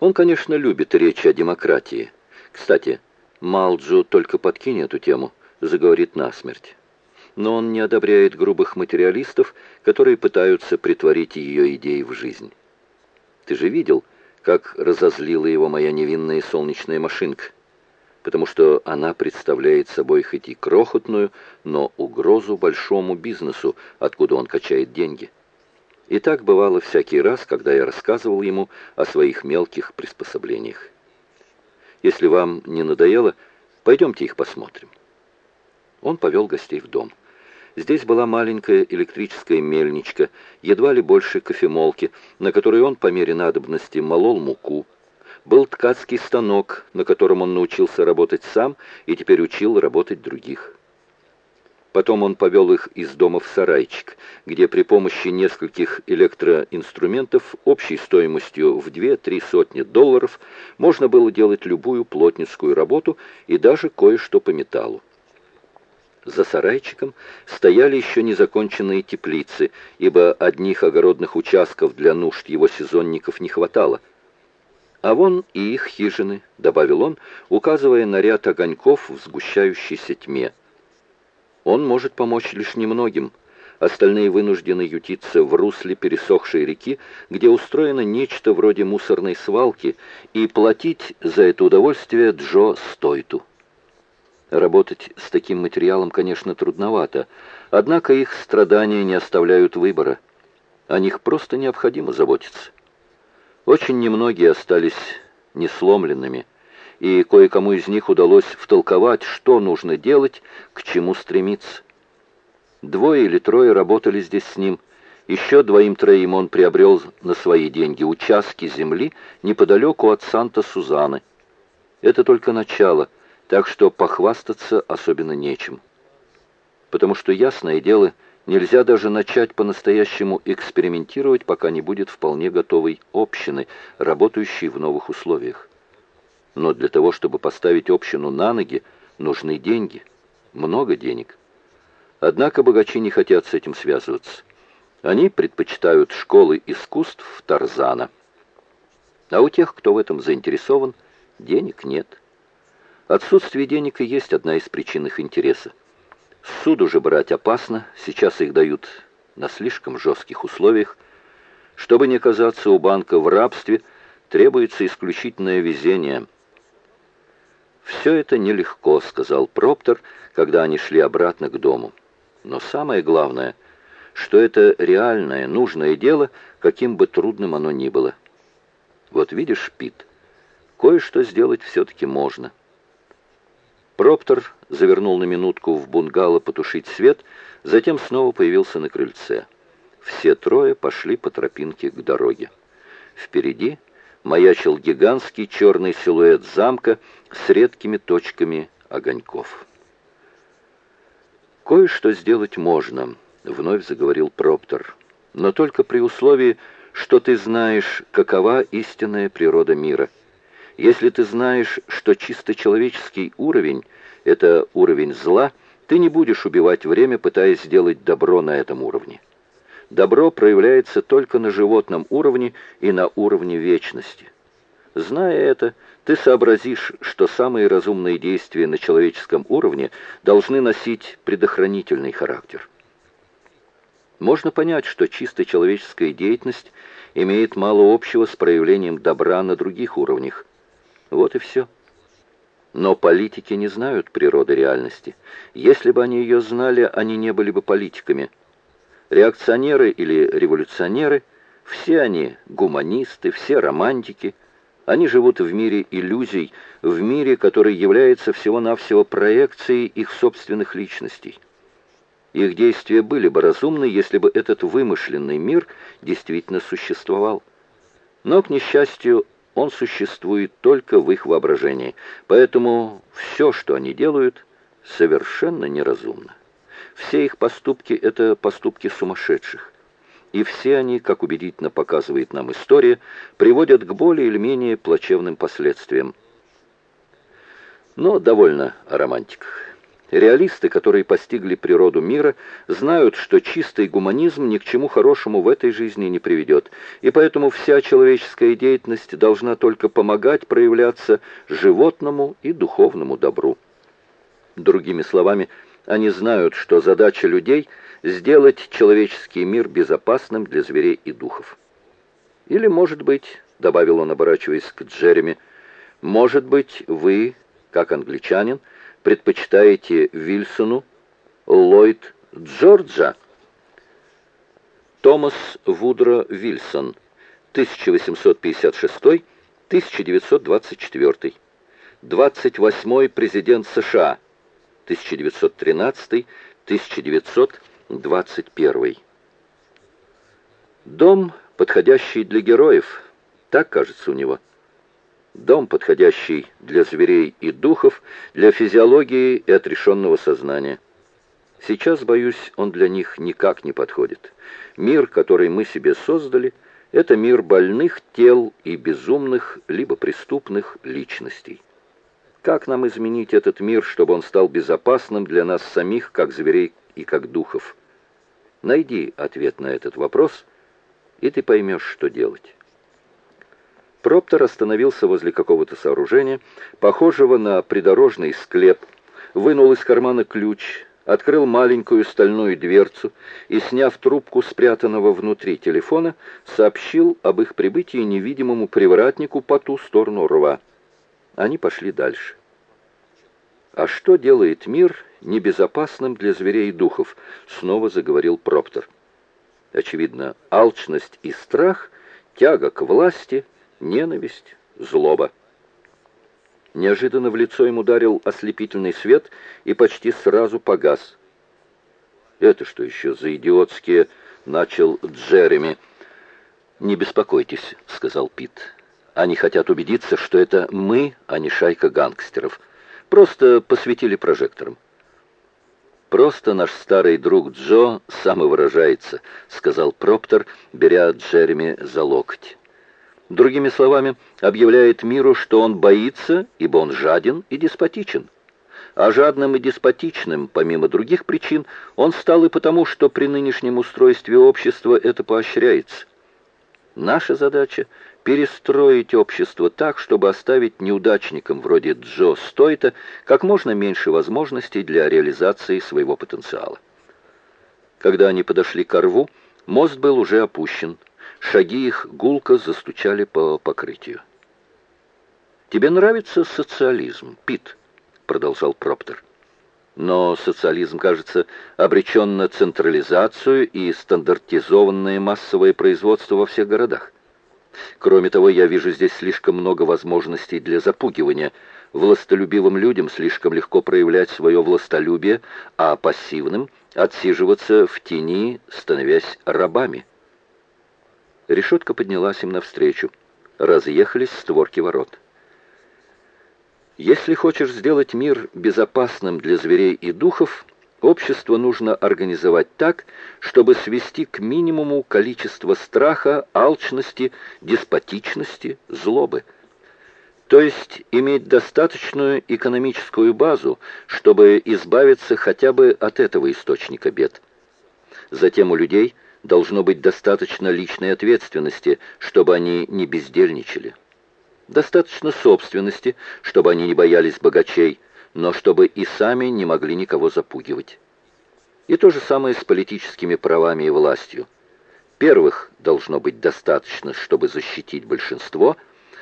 Он, конечно, любит речь о демократии. Кстати, Малджу только подкинь эту тему, заговорит насмерть. Но он не одобряет грубых материалистов, которые пытаются притворить ее идеи в жизнь. Ты же видел, как разозлила его моя невинная солнечная машинка? Потому что она представляет собой хоть и крохотную, но угрозу большому бизнесу, откуда он качает деньги. И так бывало всякий раз, когда я рассказывал ему о своих мелких приспособлениях. Если вам не надоело, пойдемте их посмотрим. Он повел гостей в дом. Здесь была маленькая электрическая мельничка, едва ли больше кофемолки, на которой он по мере надобности молол муку. Был ткацкий станок, на котором он научился работать сам и теперь учил работать других. Потом он повел их из дома в сарайчик, где при помощи нескольких электроинструментов общей стоимостью в две-три сотни долларов можно было делать любую плотницкую работу и даже кое-что по металлу. За сарайчиком стояли еще незаконченные теплицы, ибо одних огородных участков для нужд его сезонников не хватало. А вон и их хижины, добавил он, указывая на ряд огоньков в сгущающейся тьме. Он может помочь лишь немногим. Остальные вынуждены ютиться в русле пересохшей реки, где устроено нечто вроде мусорной свалки, и платить за это удовольствие Джо Стойту. Работать с таким материалом, конечно, трудновато, однако их страдания не оставляют выбора. О них просто необходимо заботиться. Очень немногие остались несломленными, и кое-кому из них удалось втолковать, что нужно делать, к чему стремиться. Двое или трое работали здесь с ним. Еще двоим-троим он приобрел на свои деньги участки земли неподалеку от Санта-Сузаны. Это только начало, так что похвастаться особенно нечем. Потому что, ясное дело, нельзя даже начать по-настоящему экспериментировать, пока не будет вполне готовой общины, работающей в новых условиях. Но для того, чтобы поставить общину на ноги, нужны деньги. Много денег. Однако богачи не хотят с этим связываться. Они предпочитают школы искусств Тарзана. А у тех, кто в этом заинтересован, денег нет. Отсутствие денег и есть одна из причин их интереса. Суд же брать опасно, сейчас их дают на слишком жестких условиях. Чтобы не оказаться у банка в рабстве, требуется исключительное везение – «Все это нелегко», — сказал Проптер, когда они шли обратно к дому. «Но самое главное, что это реальное, нужное дело, каким бы трудным оно ни было. Вот видишь, Пит, кое-что сделать все-таки можно». Проптер завернул на минутку в бунгало потушить свет, затем снова появился на крыльце. Все трое пошли по тропинке к дороге. Впереди маячил гигантский черный силуэт замка с редкими точками огоньков. «Кое-что сделать можно», — вновь заговорил Проптер, «но только при условии, что ты знаешь, какова истинная природа мира. Если ты знаешь, что чисто человеческий уровень — это уровень зла, ты не будешь убивать время, пытаясь сделать добро на этом уровне. Добро проявляется только на животном уровне и на уровне вечности. Зная это, ты сообразишь, что самые разумные действия на человеческом уровне должны носить предохранительный характер. Можно понять, что чисто человеческая деятельность имеет мало общего с проявлением добра на других уровнях. Вот и все. Но политики не знают природы реальности. Если бы они ее знали, они не были бы политиками – Реакционеры или революционеры, все они гуманисты, все романтики. Они живут в мире иллюзий, в мире, который является всего-навсего проекцией их собственных личностей. Их действия были бы разумны, если бы этот вымышленный мир действительно существовал. Но, к несчастью, он существует только в их воображении, поэтому все, что они делают, совершенно неразумно. Все их поступки – это поступки сумасшедших. И все они, как убедительно показывает нам история, приводят к более или менее плачевным последствиям. Но довольно о романтиках. Реалисты, которые постигли природу мира, знают, что чистый гуманизм ни к чему хорошему в этой жизни не приведет, и поэтому вся человеческая деятельность должна только помогать проявляться животному и духовному добру. Другими словами, они знают, что задача людей — сделать человеческий мир безопасным для зверей и духов. Или, может быть, — добавил он, оборачиваясь к Джереми, — может быть, вы, как англичанин, — предпочитаете Вильсону Ллойд Джорджа? Томас Вудро Вильсон, 1856-1924, 28-й президент США, 1913-1921. Дом, подходящий для героев, так кажется у него – Дом, подходящий для зверей и духов, для физиологии и отрешенного сознания. Сейчас, боюсь, он для них никак не подходит. Мир, который мы себе создали, это мир больных тел и безумных, либо преступных личностей. Как нам изменить этот мир, чтобы он стал безопасным для нас самих, как зверей и как духов? Найди ответ на этот вопрос, и ты поймешь, что делать. Проптер остановился возле какого-то сооружения, похожего на придорожный склеп, вынул из кармана ключ, открыл маленькую стальную дверцу и, сняв трубку спрятанного внутри телефона, сообщил об их прибытии невидимому привратнику по ту сторону рва. Они пошли дальше. «А что делает мир небезопасным для зверей и духов?» — снова заговорил Проптер. «Очевидно, алчность и страх, тяга к власти — ненависть, злоба. Неожиданно в лицо ему ударил ослепительный свет и почти сразу погас. «Это что еще за идиотские?» — начал Джереми. «Не беспокойтесь», — сказал Пит. «Они хотят убедиться, что это мы, а не шайка гангстеров. Просто посветили прожектором». «Просто наш старый друг Джо самовыражается», — сказал Проптер, беря Джереми за локоть. Другими словами, объявляет миру, что он боится, ибо он жаден и деспотичен. А жадным и деспотичным, помимо других причин, он стал и потому, что при нынешнем устройстве общества это поощряется. Наша задача – перестроить общество так, чтобы оставить неудачникам вроде Джо Стойта как можно меньше возможностей для реализации своего потенциала. Когда они подошли к рву, мост был уже опущен – Шаги их гулко застучали по покрытию. «Тебе нравится социализм, Пит?» — продолжал Проптер. «Но социализм, кажется, обречен на централизацию и стандартизованное массовое производство во всех городах. Кроме того, я вижу здесь слишком много возможностей для запугивания. Властолюбивым людям слишком легко проявлять свое властолюбие, а пассивным — отсиживаться в тени, становясь рабами». Решетка поднялась им навстречу. Разъехались створки ворот. Если хочешь сделать мир безопасным для зверей и духов, общество нужно организовать так, чтобы свести к минимуму количество страха, алчности, деспотичности, злобы. То есть иметь достаточную экономическую базу, чтобы избавиться хотя бы от этого источника бед. Затем у людей – должно быть достаточно личной ответственности, чтобы они не бездельничали. Достаточно собственности, чтобы они не боялись богачей, но чтобы и сами не могли никого запугивать. И то же самое с политическими правами и властью. Первых должно быть достаточно, чтобы защитить большинство,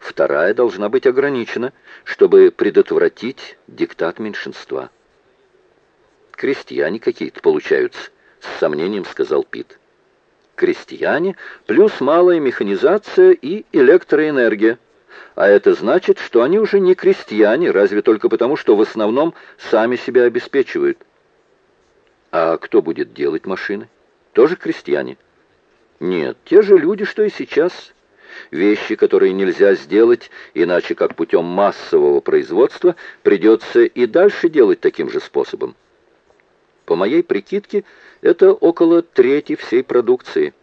вторая должна быть ограничена, чтобы предотвратить диктат меньшинства. «Крестьяне какие-то получаются», — с сомнением сказал Пит крестьяне, плюс малая механизация и электроэнергия. А это значит, что они уже не крестьяне, разве только потому, что в основном сами себя обеспечивают. А кто будет делать машины? Тоже крестьяне? Нет, те же люди, что и сейчас. Вещи, которые нельзя сделать, иначе как путем массового производства, придется и дальше делать таким же способом. По моей прикидке, это около трети всей продукции.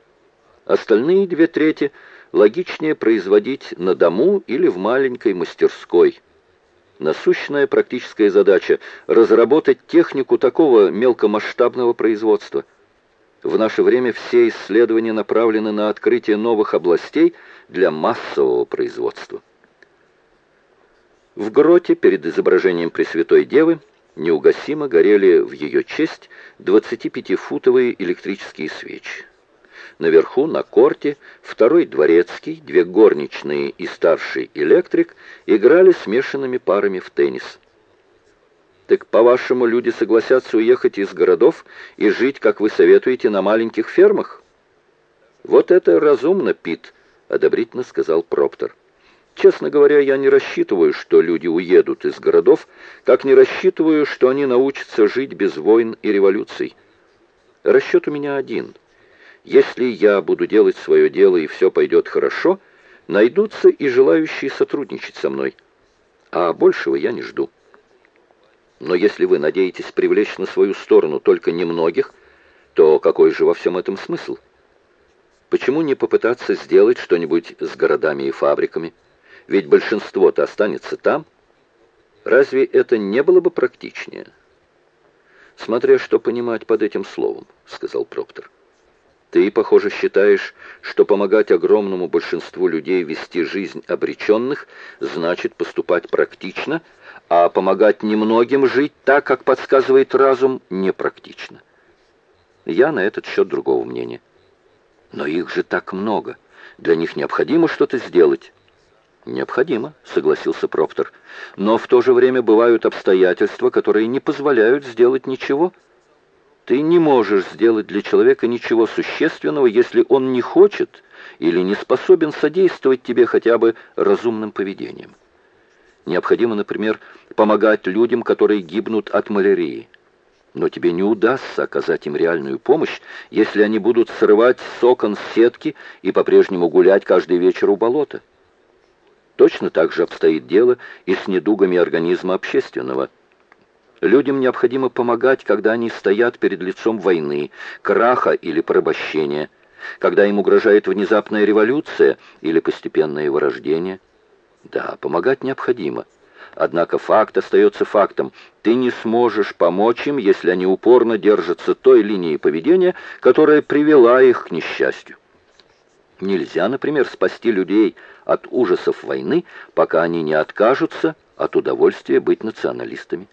Остальные две трети логичнее производить на дому или в маленькой мастерской. Насущная практическая задача – разработать технику такого мелкомасштабного производства. В наше время все исследования направлены на открытие новых областей для массового производства. В гроте перед изображением Пресвятой Девы неугасимо горели в ее честь 25-футовые электрические свечи. Наверху, на корте, второй дворецкий, две горничные и старший электрик играли смешанными парами в теннис. «Так, по-вашему, люди согласятся уехать из городов и жить, как вы советуете, на маленьких фермах?» «Вот это разумно, Пит», — одобрительно сказал Проптер. «Честно говоря, я не рассчитываю, что люди уедут из городов, как не рассчитываю, что они научатся жить без войн и революций. Расчет у меня один — если я буду делать свое дело и все пойдет хорошо, найдутся и желающие сотрудничать со мной. А большего я не жду. Но если вы надеетесь привлечь на свою сторону только немногих, то какой же во всем этом смысл? Почему не попытаться сделать что-нибудь с городами и фабриками? Ведь большинство-то останется там. Разве это не было бы практичнее? Смотря что понимать под этим словом, сказал Проктор. Ты, похоже, считаешь, что помогать огромному большинству людей вести жизнь обреченных значит поступать практично, а помогать немногим жить так, как подсказывает разум, непрактично. Я на этот счет другого мнения. Но их же так много. Для них необходимо что-то сделать. «Необходимо», — согласился Проптер. «Но в то же время бывают обстоятельства, которые не позволяют сделать ничего». Ты не можешь сделать для человека ничего существенного, если он не хочет или не способен содействовать тебе хотя бы разумным поведением. Необходимо, например, помогать людям, которые гибнут от малярии. Но тебе не удастся оказать им реальную помощь, если они будут срывать с окон сетки и по-прежнему гулять каждый вечер у болота. Точно так же обстоит дело и с недугами организма общественного – Людям необходимо помогать, когда они стоят перед лицом войны, краха или порабощения, когда им угрожает внезапная революция или постепенное вырождение. Да, помогать необходимо. Однако факт остается фактом. Ты не сможешь помочь им, если они упорно держатся той линии поведения, которая привела их к несчастью. Нельзя, например, спасти людей от ужасов войны, пока они не откажутся от удовольствия быть националистами.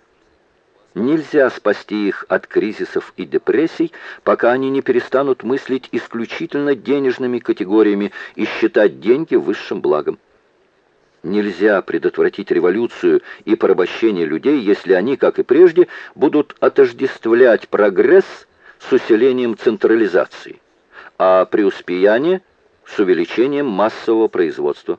Нельзя спасти их от кризисов и депрессий, пока они не перестанут мыслить исключительно денежными категориями и считать деньги высшим благом. Нельзя предотвратить революцию и порабощение людей, если они, как и прежде, будут отождествлять прогресс с усилением централизации, а преуспеяние с увеличением массового производства.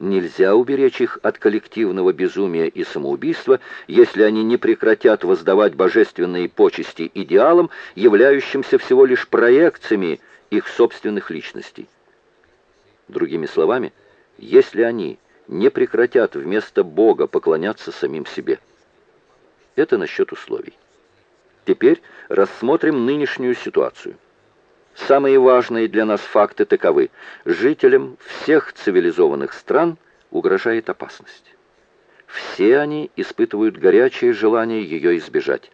Нельзя уберечь их от коллективного безумия и самоубийства, если они не прекратят воздавать божественные почести идеалам, являющимся всего лишь проекциями их собственных личностей. Другими словами, если они не прекратят вместо Бога поклоняться самим себе. Это насчет условий. Теперь рассмотрим нынешнюю ситуацию. Самые важные для нас факты таковы. Жителям всех цивилизованных стран угрожает опасность. Все они испытывают горячее желание ее избежать.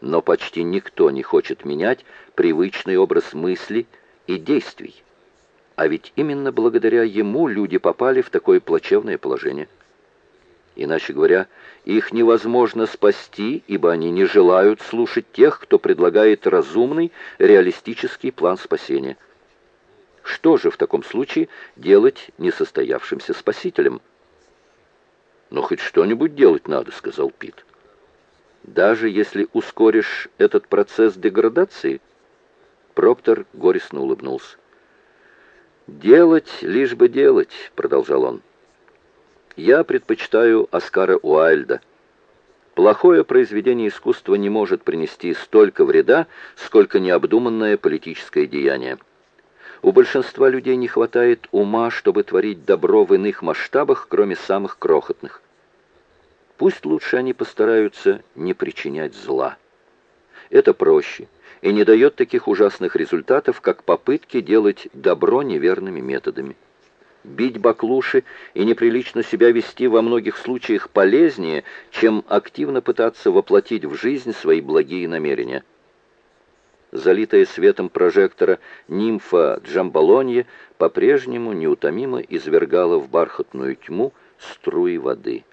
Но почти никто не хочет менять привычный образ мысли и действий. А ведь именно благодаря ему люди попали в такое плачевное положение. Иначе говоря, их невозможно спасти, ибо они не желают слушать тех, кто предлагает разумный, реалистический план спасения. Что же в таком случае делать несостоявшимся спасителям? «Но хоть что-нибудь делать надо», — сказал Пит. «Даже если ускоришь этот процесс деградации?» Проптор горестно улыбнулся. «Делать, лишь бы делать», — продолжал он. Я предпочитаю Оскара Уайльда. Плохое произведение искусства не может принести столько вреда, сколько необдуманное политическое деяние. У большинства людей не хватает ума, чтобы творить добро в иных масштабах, кроме самых крохотных. Пусть лучше они постараются не причинять зла. Это проще и не дает таких ужасных результатов, как попытки делать добро неверными методами. Бить баклуши и неприлично себя вести во многих случаях полезнее, чем активно пытаться воплотить в жизнь свои благие намерения. Залитая светом прожектора нимфа Джамбалонье по-прежнему неутомимо извергала в бархатную тьму струи воды.